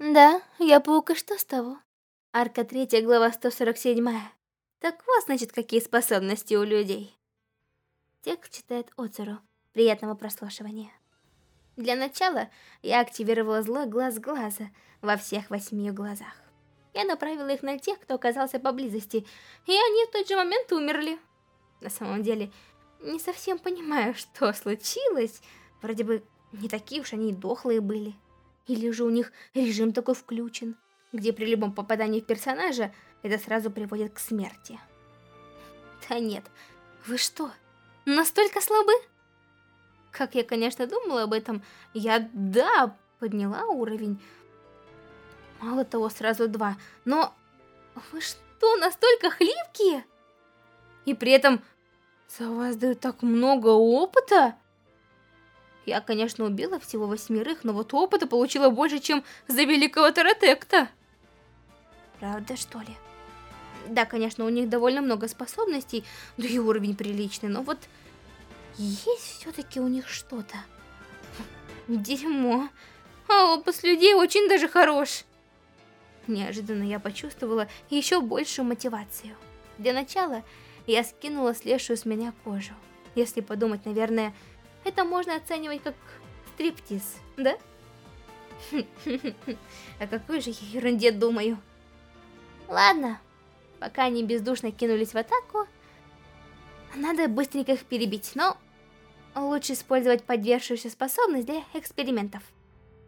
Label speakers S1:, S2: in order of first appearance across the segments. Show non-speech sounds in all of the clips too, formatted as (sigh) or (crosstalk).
S1: Да, я паук, и что с того? Арка 3, глава 147. Так вот, значит, какие способности у людей. Текст читает Оцеру. Приятного прослушивания. Для начала я активировала злой глаз глаза во всех восьми глазах. Я направила их на тех, кто оказался поблизости, и они в тот же момент умерли. На самом деле, не совсем понимаю, (laughs) что случилось. Вроде бы не такие уж они и дохлые были. Или же у них режим такой включен, где при любом попадании в персонажа это сразу приводит к смерти. Да нет, вы что, настолько слабы? Как я, конечно, думала об этом, я, да, подняла уровень. Мало того, сразу два, но вы что, настолько хлипкие? И при этом за вас дают так много опыта? Я, конечно, убила всего восьмерых, но вот опыта получила больше, чем за великого Таратекта. Правда, что ли? Да, конечно, у них довольно много способностей, да и уровень приличный, но вот есть все-таки у них что-то. Дерьмо. А опус людей очень даже хорош. Неожиданно я почувствовала еще большую мотивацию. Для начала я скинула слезшую с меня кожу. Если подумать, наверное, это можно оценивать как стриптиз, да? О какой же ерунде думаю. Ладно, пока они бездушно кинулись в атаку, надо быстренько их перебить, но лучше использовать подвершившуюся способность для экспериментов.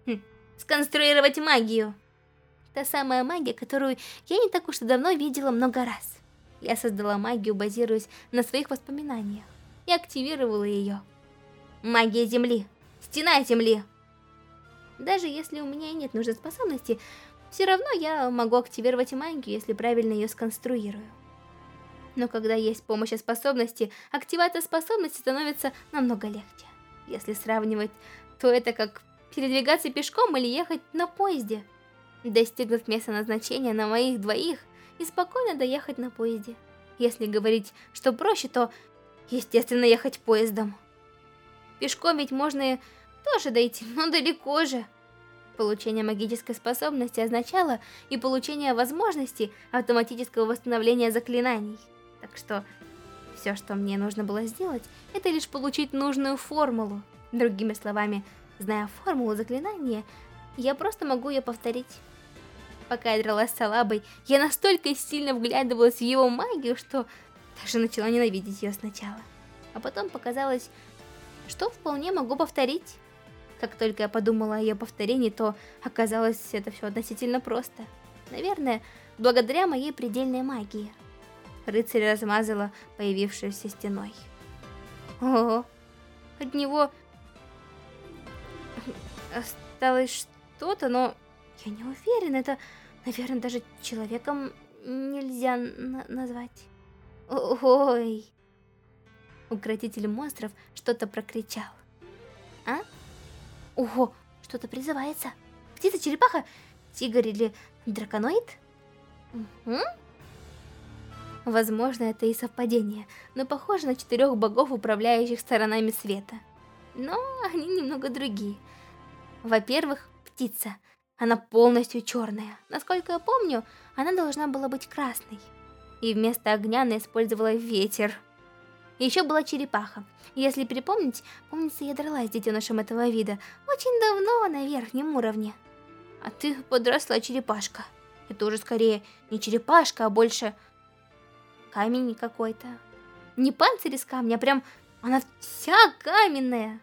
S1: Хм. Сконструировать магию. Та самая магия, которую я не так уж и давно видела много раз. Я создала магию, базируясь на своих воспоминаниях, и активировала ее. Магия Земли. Стена Земли. Даже если у меня нет нужной способности, все равно я могу активировать магию, если правильно ее сконструирую. Но когда есть помощь способности, активация способности становится намного легче. Если сравнивать, то это как передвигаться пешком или ехать на поезде. Достигнув места назначения на моих двоих и спокойно доехать на поезде. Если говорить, что проще, то, естественно, ехать поездом. Пешком ведь можно и тоже дойти, но далеко же. Получение магической способности означало и получение возможности автоматического восстановления заклинаний. Так что все, что мне нужно было сделать, это лишь получить нужную формулу. Другими словами, зная формулу заклинания, я просто могу ее повторить. Пока я дралась с Алабой, я настолько сильно вглядывалась в его магию, что даже начала ненавидеть ее сначала. А потом показалось, что вполне могу повторить. Как только я подумала о ее повторении, то оказалось это все относительно просто. Наверное, благодаря моей предельной магии. Рыцарь размазала появившуюся стеной. Ого, от него осталось что-то, но я не уверена, это, наверное, даже человеком нельзя назвать. Ой. Укротитель монстров что-то прокричал. А? Ого, что-то призывается. Птица-черепаха? Тигр или драконоид? Угу. Возможно, это и совпадение, но похоже на четырех богов, управляющих сторонами света. Но они немного другие. Во-первых, птица. Она полностью черная. Насколько я помню, она должна была быть красной. И вместо огня она использовала ветер. Еще была черепаха. Если припомнить, помнится, я дралась с детенышем этого вида очень давно на верхнем уровне. А ты подросла черепашка. Это уже скорее не черепашка, а больше камень какой-то. Не панцирь из камня, а прям она вся каменная.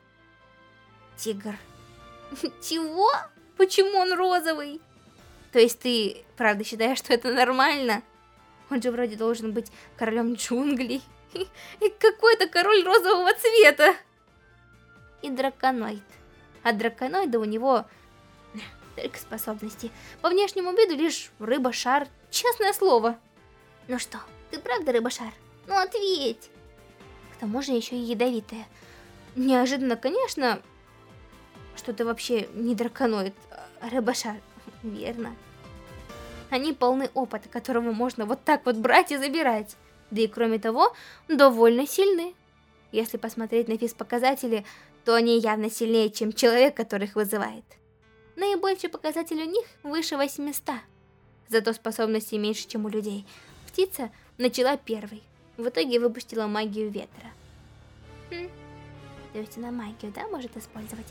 S1: Тигр. (laughs) Чего? Почему он розовый? То есть ты правда считаешь, что это нормально? Он же вроде должен быть королем джунглей. (laughs) И какой-то король розового цвета. И драконоид. А драконоида у него (laughs) только способности. По внешнему виду лишь рыба-шар, честное слово. Ну что, ты правда рыба-шар? Ну ответь. К тому же еще и ядовитая. Неожиданно, конечно, что ты вообще не драконоид, а рыба-шар. Верно. Они полны опыта, которого можно вот так вот брать и забирать. Да и кроме того, довольно сильны. Если посмотреть на физпоказатели, то они явно сильнее, чем человек, который их вызывает. наибольший показатель у них выше 800. Зато способности меньше, чем у людей. Птица начала первой. В итоге выпустила магию ветра. Хм. То есть она магию, да, может использовать?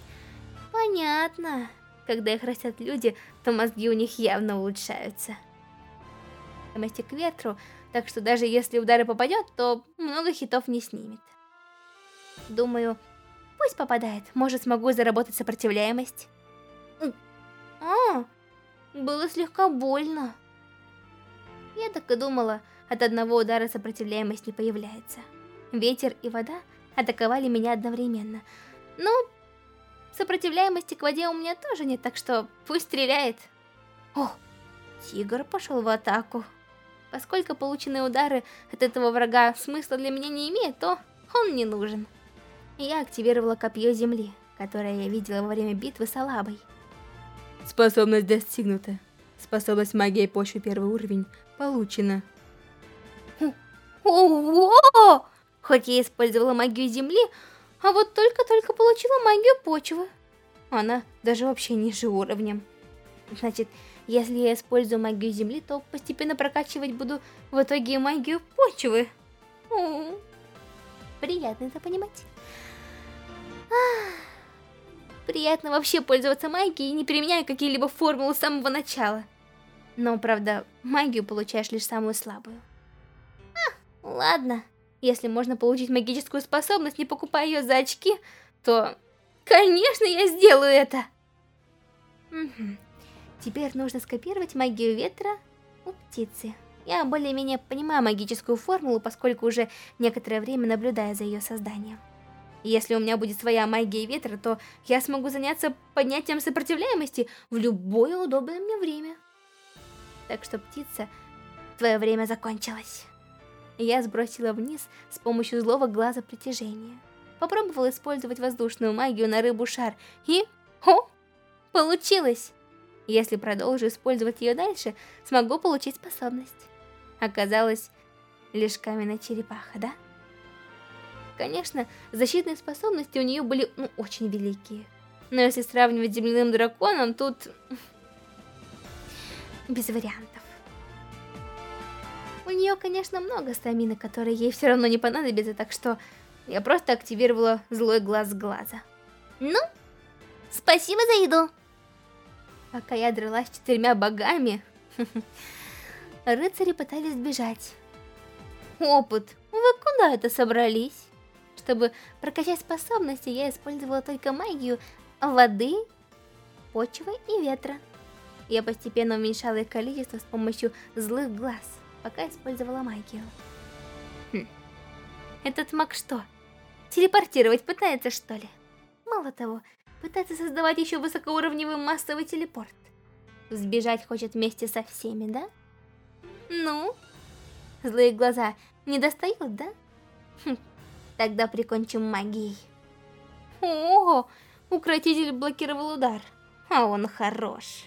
S1: Понятно. Когда их растят люди, то мозги у них явно улучшаются. Вместе к ветру, так что даже если удары попадет, то много хитов не снимет. Думаю, пусть попадает, может смогу заработать сопротивляемость. А, было слегка больно. Я так и думала, от одного удара сопротивляемость не появляется. Ветер и вода атаковали меня одновременно. Но сопротивляемости к воде у меня тоже нет, так что пусть стреляет. О, тигр пошел в атаку. Поскольку полученные удары от этого врага смысла для меня не имеют, то он не нужен. Я активировала копье земли, которое я видела во время битвы с Алабой.
S2: Способность достигнута. Способность магии почвы первый уровень получена.
S1: Ого! Хоть я использовала магию земли, а вот только-только получила магию почвы. Она даже вообще ниже уровнем. Значит, если я использую магию земли, то постепенно прокачивать буду в итоге магию почвы. приятно это понимать. приятно вообще пользоваться магией, не применяя какие-либо формулы с самого начала. Но, правда, магию получаешь лишь самую слабую. А, ладно. Если можно получить магическую способность, не покупая ее за очки, то, конечно, я сделаю это. Угу. Теперь нужно скопировать магию ветра у птицы. Я более-менее понимаю магическую формулу, поскольку уже некоторое время наблюдаю за ее созданием. Если у меня будет своя магия ветра, то я смогу заняться поднятием сопротивляемости в любое удобное мне время. Так что, птица, твое время закончилось. Я сбросила вниз с помощью злого глаза притяжения. Попробовала использовать воздушную магию на рыбу-шар и... О! Получилось! Если продолжу использовать ее дальше, смогу получить способность. Оказалось, лишь каменная черепаха, да? Конечно, защитные способности у нее были ну, очень великие. Но если сравнивать с земляным драконом, тут... (laughs) Без вариантов. У нее, конечно, много стамины, которые ей все равно не понадобятся, так что я просто активировала злой глаз глаза. Ну, спасибо за еду. Пока я дралась с четырьмя богами, (laughs) рыцари пытались сбежать. Опыт, вы куда это собрались? Чтобы прокачать способности, я использовала только магию воды, почвы и ветра. Я постепенно уменьшала их количество с помощью злых глаз пока использовала магию. Хм. Этот маг что, телепортировать пытается, что ли? Мало того, пытается создавать еще высокоуровневый массовый телепорт. Сбежать хочет вместе со всеми, да? Ну? Злые глаза не достают, да? Хм. Тогда прикончим магией. О, укротитель блокировал удар. А он хорош.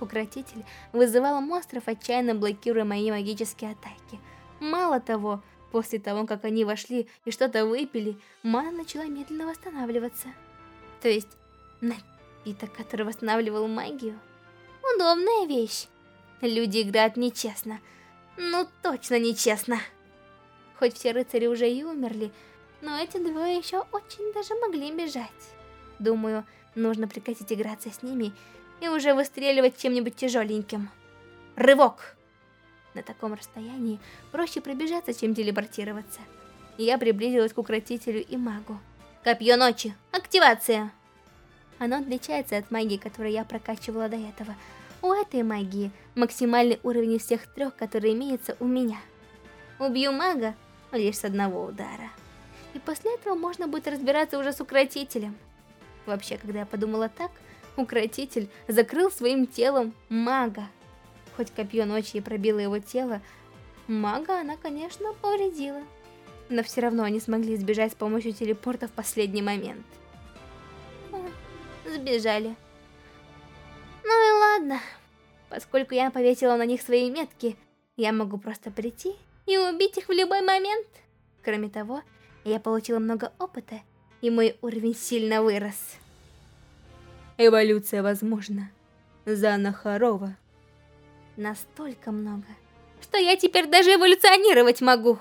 S1: Укротитель вызывал монстров, отчаянно блокируя мои магические атаки. Мало того, после того, как они вошли и что-то выпили, мана начала медленно восстанавливаться. То есть, напиток, который восстанавливал магию. Удобная вещь. Люди играют нечестно. Ну, точно нечестно. Хоть все рыцари уже и умерли, но эти двое еще очень даже могли бежать. Думаю, нужно прекратить играться с ними и уже выстреливать чем-нибудь тяжеленьким. Рывок! На таком расстоянии проще пробежаться, чем телепортироваться. Я приблизилась к укротителю и магу. Копье ночи. Активация! Оно отличается от магии, которую я прокачивала до этого. У этой магии максимальный уровень из всех трех, которые имеются у меня. Убью мага лишь с одного удара. И после этого можно будет разбираться уже с укротителем. Вообще, когда я подумала так, Укротитель закрыл своим телом мага. Хоть копье ночи и пробило его тело, мага она, конечно, повредила. Но все равно они смогли сбежать с помощью телепорта в последний момент. Сбежали. Ну и ладно. Поскольку я повесила на них свои метки, я могу просто прийти и убить их в любой момент. Кроме того, я получила много опыта, и мой уровень сильно вырос.
S2: Эволюция возможна. Зана Харова.
S1: Настолько много, что я теперь даже эволюционировать могу.